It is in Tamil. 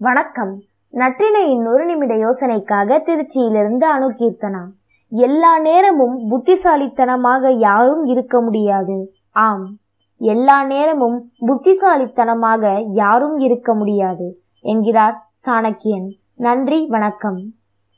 வணக்கம். நற்றினையின் ஒரு நிமிட யோசனைக்காக திருச்சியிலிருந்து அணுகீர்த்தனா எல்லா நேரமும் புத்திசாலித்தனமாக யாரும் இருக்க முடியாது. ஆம். எல்லா நேரமும் புத்திசாலித்தனமாக யாரும் இருக்க முடியாது. என்கிறார் சாணக்கியன். நன்றி வணக்கம்.